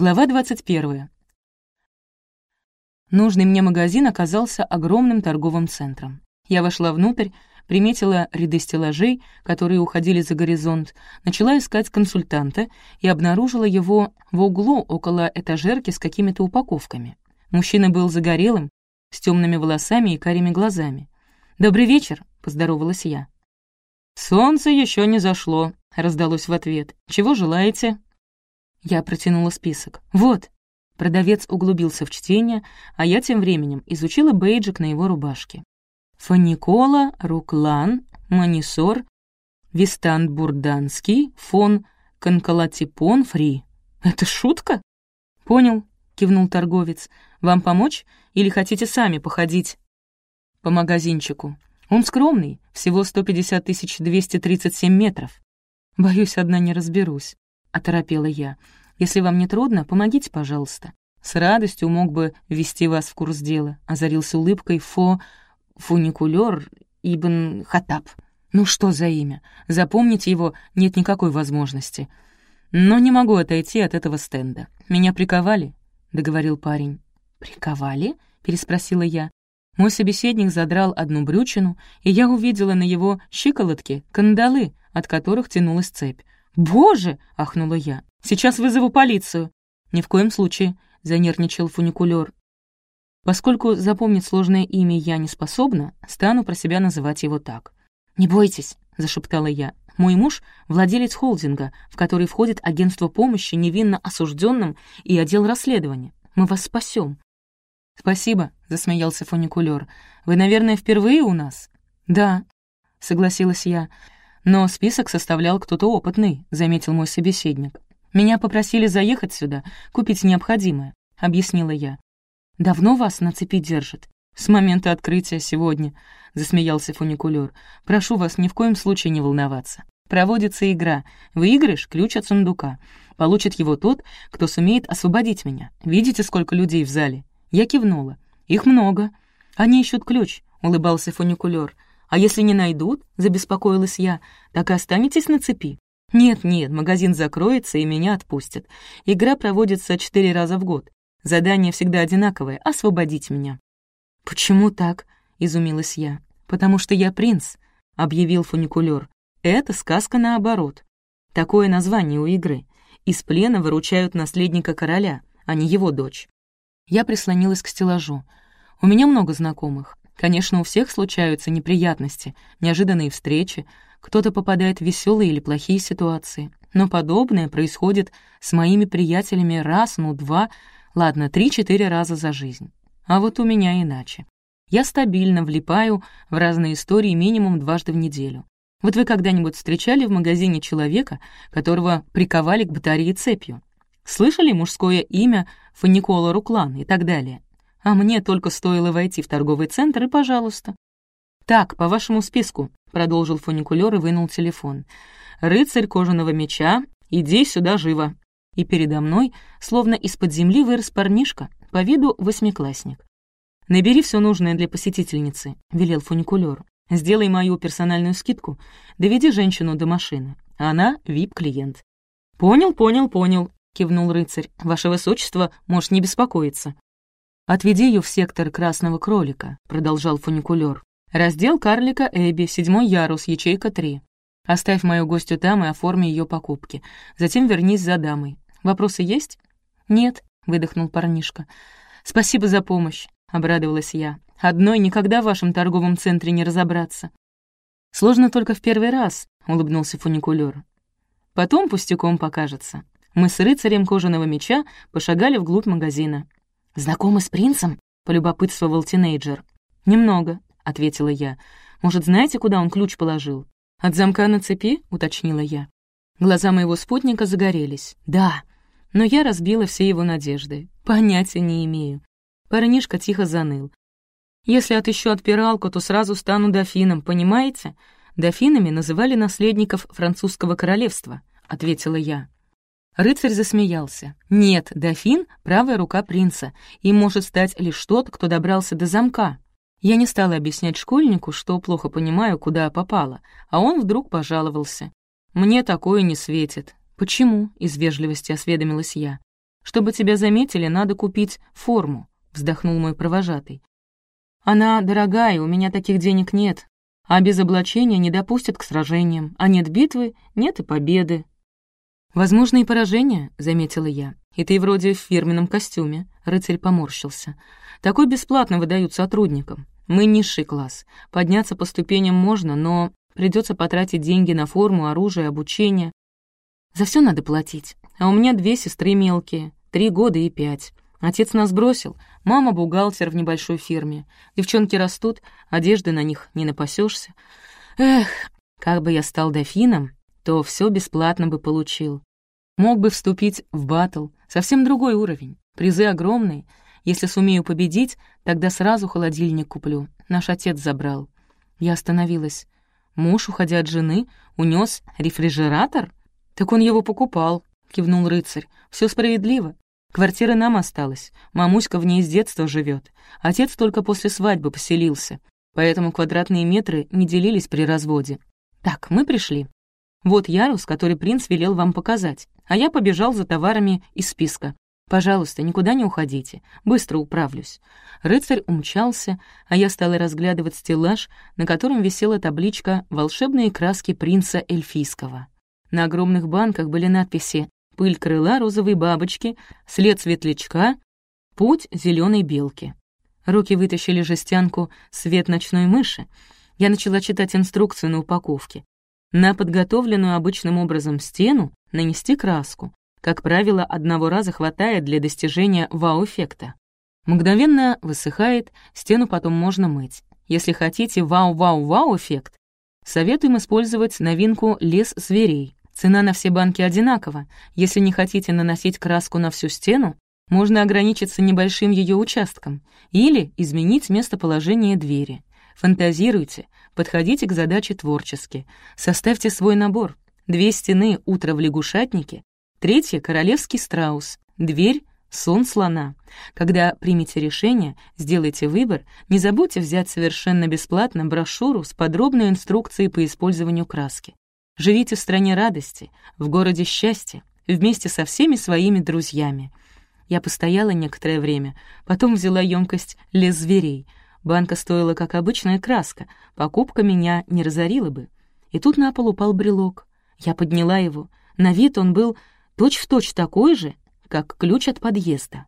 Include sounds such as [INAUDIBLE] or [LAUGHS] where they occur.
Глава 21. Нужный мне магазин оказался огромным торговым центром. Я вошла внутрь, приметила ряды стеллажей, которые уходили за горизонт, начала искать консультанта и обнаружила его в углу около этажерки с какими-то упаковками. Мужчина был загорелым, с темными волосами и карими глазами. «Добрый вечер», — поздоровалась я. «Солнце еще не зашло», — раздалось в ответ. «Чего желаете?» Я протянула список. «Вот». Продавец углубился в чтение, а я тем временем изучила бейджик на его рубашке. Фаникола, Руклан, Манисор, Вистант Бурданский, фон Конкалатипон, Фри. Это шутка? Понял, кивнул торговец. Вам помочь или хотите сами походить по магазинчику? Он скромный, всего 150 237 метров. Боюсь, одна не разберусь, оторопела я. Если вам не трудно, помогите, пожалуйста. С радостью мог бы ввести вас в курс дела, озарился улыбкой Фо Фуникулер Ибн Хатаб. Ну что за имя? Запомнить его нет никакой возможности. Но не могу отойти от этого стенда. Меня приковали, — договорил парень. «Приковали?» — переспросила я. Мой собеседник задрал одну брючину, и я увидела на его щиколотке кандалы, от которых тянулась цепь. «Боже!» — ахнула я. «Сейчас вызову полицию!» «Ни в коем случае!» — занервничал фуникулер. Поскольку запомнить сложное имя я не способна, стану про себя называть его так. «Не бойтесь», — зашептала я. «Мой муж — владелец холдинга, в который входит агентство помощи невинно осужденным и отдел расследования. Мы вас спасем. «Спасибо», — засмеялся фуникулер. «Вы, наверное, впервые у нас?» «Да», — согласилась я. «Но список составлял кто-то опытный», — заметил мой собеседник. «Меня попросили заехать сюда, купить необходимое», — объяснила я. «Давно вас на цепи держат?» «С момента открытия сегодня», — засмеялся фуникулер. «Прошу вас ни в коем случае не волноваться. Проводится игра. Выиграешь — ключ от сундука. Получит его тот, кто сумеет освободить меня. Видите, сколько людей в зале?» Я кивнула. «Их много. Они ищут ключ», — улыбался фуникулер. «А если не найдут?» — забеспокоилась я. «Так и останетесь на цепи». «Нет-нет, магазин закроется и меня отпустят. Игра проводится четыре раза в год. Задание всегда одинаковое — освободить меня». «Почему так?» — изумилась я. «Потому что я принц», — объявил фуникулер. «Это сказка наоборот. Такое название у игры. Из плена выручают наследника короля, а не его дочь». Я прислонилась к стеллажу. «У меня много знакомых. Конечно, у всех случаются неприятности, неожиданные встречи, кто-то попадает в веселые или плохие ситуации. Но подобное происходит с моими приятелями раз, ну, два, ладно, три-четыре раза за жизнь. А вот у меня иначе. Я стабильно влипаю в разные истории минимум дважды в неделю. Вот вы когда-нибудь встречали в магазине человека, которого приковали к батарее цепью? Слышали мужское имя Фаникола Руклан и так далее? А мне только стоило войти в торговый центр, и пожалуйста. «Так, по вашему списку», — продолжил фуникулер и вынул телефон. «Рыцарь кожаного меча, иди сюда живо». И передо мной, словно из-под земли, вырос парнишка, по виду восьмиклассник. «Набери все нужное для посетительницы», — велел фуникулер. «Сделай мою персональную скидку, доведи женщину до машины. Она — вип-клиент». «Понял, понял, понял», кивнул рыцарь. «Ваше высочество может не беспокоиться». «Отведи ее в сектор Красного Кролика», — продолжал фуникулер. «Раздел карлика Эбби, седьмой ярус, ячейка 3. Оставь мою гостью там и оформи ее покупки. Затем вернись за дамой. Вопросы есть?» «Нет», — выдохнул парнишка. «Спасибо за помощь», — обрадовалась я. «Одной никогда в вашем торговом центре не разобраться». «Сложно только в первый раз», — улыбнулся фуникулер. «Потом пустяком покажется. Мы с рыцарем кожаного меча пошагали вглубь магазина. «Знакомы с принцем?» — полюбопытствовал тинейджер. «Немного», — ответила я. «Может, знаете, куда он ключ положил?» «От замка на цепи?» — уточнила я. Глаза моего спутника загорелись. «Да». Но я разбила все его надежды. [LAUGHS] Понятия не имею. Парнишка тихо заныл. «Если отыщу отпиралку, то сразу стану дофином, понимаете?» Дофинами называли наследников французского королевства, — ответила я. Рыцарь засмеялся. «Нет, дофин — правая рука принца, и может стать лишь тот, кто добрался до замка». Я не стала объяснять школьнику, что плохо понимаю, куда попала, а он вдруг пожаловался. «Мне такое не светит». «Почему?» — из вежливости осведомилась я. Чтобы тебя заметили, надо купить форму», — вздохнул мой провожатый. «Она дорогая, у меня таких денег нет, а без облачения не допустят к сражениям, а нет битвы, нет и победы». «Возможно, и поражение», — заметила я. «И ты вроде в фирменном костюме», — рыцарь поморщился. «Такой бесплатно выдают сотрудникам. Мы низший класс. Подняться по ступеням можно, но придется потратить деньги на форму, оружие, обучение. За все надо платить. А у меня две сестры мелкие, три года и пять. Отец нас бросил, мама бухгалтер в небольшой фирме. Девчонки растут, одежды на них не напасешься. Эх, как бы я стал дофином, то все бесплатно бы получил. Мог бы вступить в батл, совсем другой уровень. Призы огромные. Если сумею победить, тогда сразу холодильник куплю. Наш отец забрал. Я остановилась. Муж, уходя от жены, унес рефрижератор? Так он его покупал, кивнул рыцарь. Все справедливо. Квартира нам осталась. Мамуська в ней с детства живет. Отец только после свадьбы поселился. Поэтому квадратные метры не делились при разводе. Так, мы пришли. Вот ярус, который принц велел вам показать, а я побежал за товарами из списка. Пожалуйста, никуда не уходите, быстро управлюсь». Рыцарь умчался, а я стала разглядывать стеллаж, на котором висела табличка «Волшебные краски принца эльфийского». На огромных банках были надписи «Пыль крыла розовой бабочки», «След светлячка», «Путь зеленой белки». Руки вытащили жестянку «Свет ночной мыши». Я начала читать инструкцию на упаковке. На подготовленную обычным образом стену нанести краску. Как правило, одного раза хватает для достижения вау-эффекта. Мгновенно высыхает, стену потом можно мыть. Если хотите вау-вау-вау-эффект, советуем использовать новинку «Лес зверей». Цена на все банки одинакова. Если не хотите наносить краску на всю стену, можно ограничиться небольшим ее участком или изменить местоположение двери. Фантазируйте, подходите к задаче творчески. Составьте свой набор. Две стены «Утро в лягушатнике», третья — «Королевский страус», дверь — «Сон слона». Когда примете решение, сделайте выбор, не забудьте взять совершенно бесплатно брошюру с подробной инструкцией по использованию краски. Живите в стране радости, в городе счастья, вместе со всеми своими друзьями. Я постояла некоторое время, потом взяла емкость «Лес зверей», Банка стоила, как обычная краска, покупка меня не разорила бы. И тут на пол упал брелок. Я подняла его. На вид он был точь-в-точь точь такой же, как ключ от подъезда.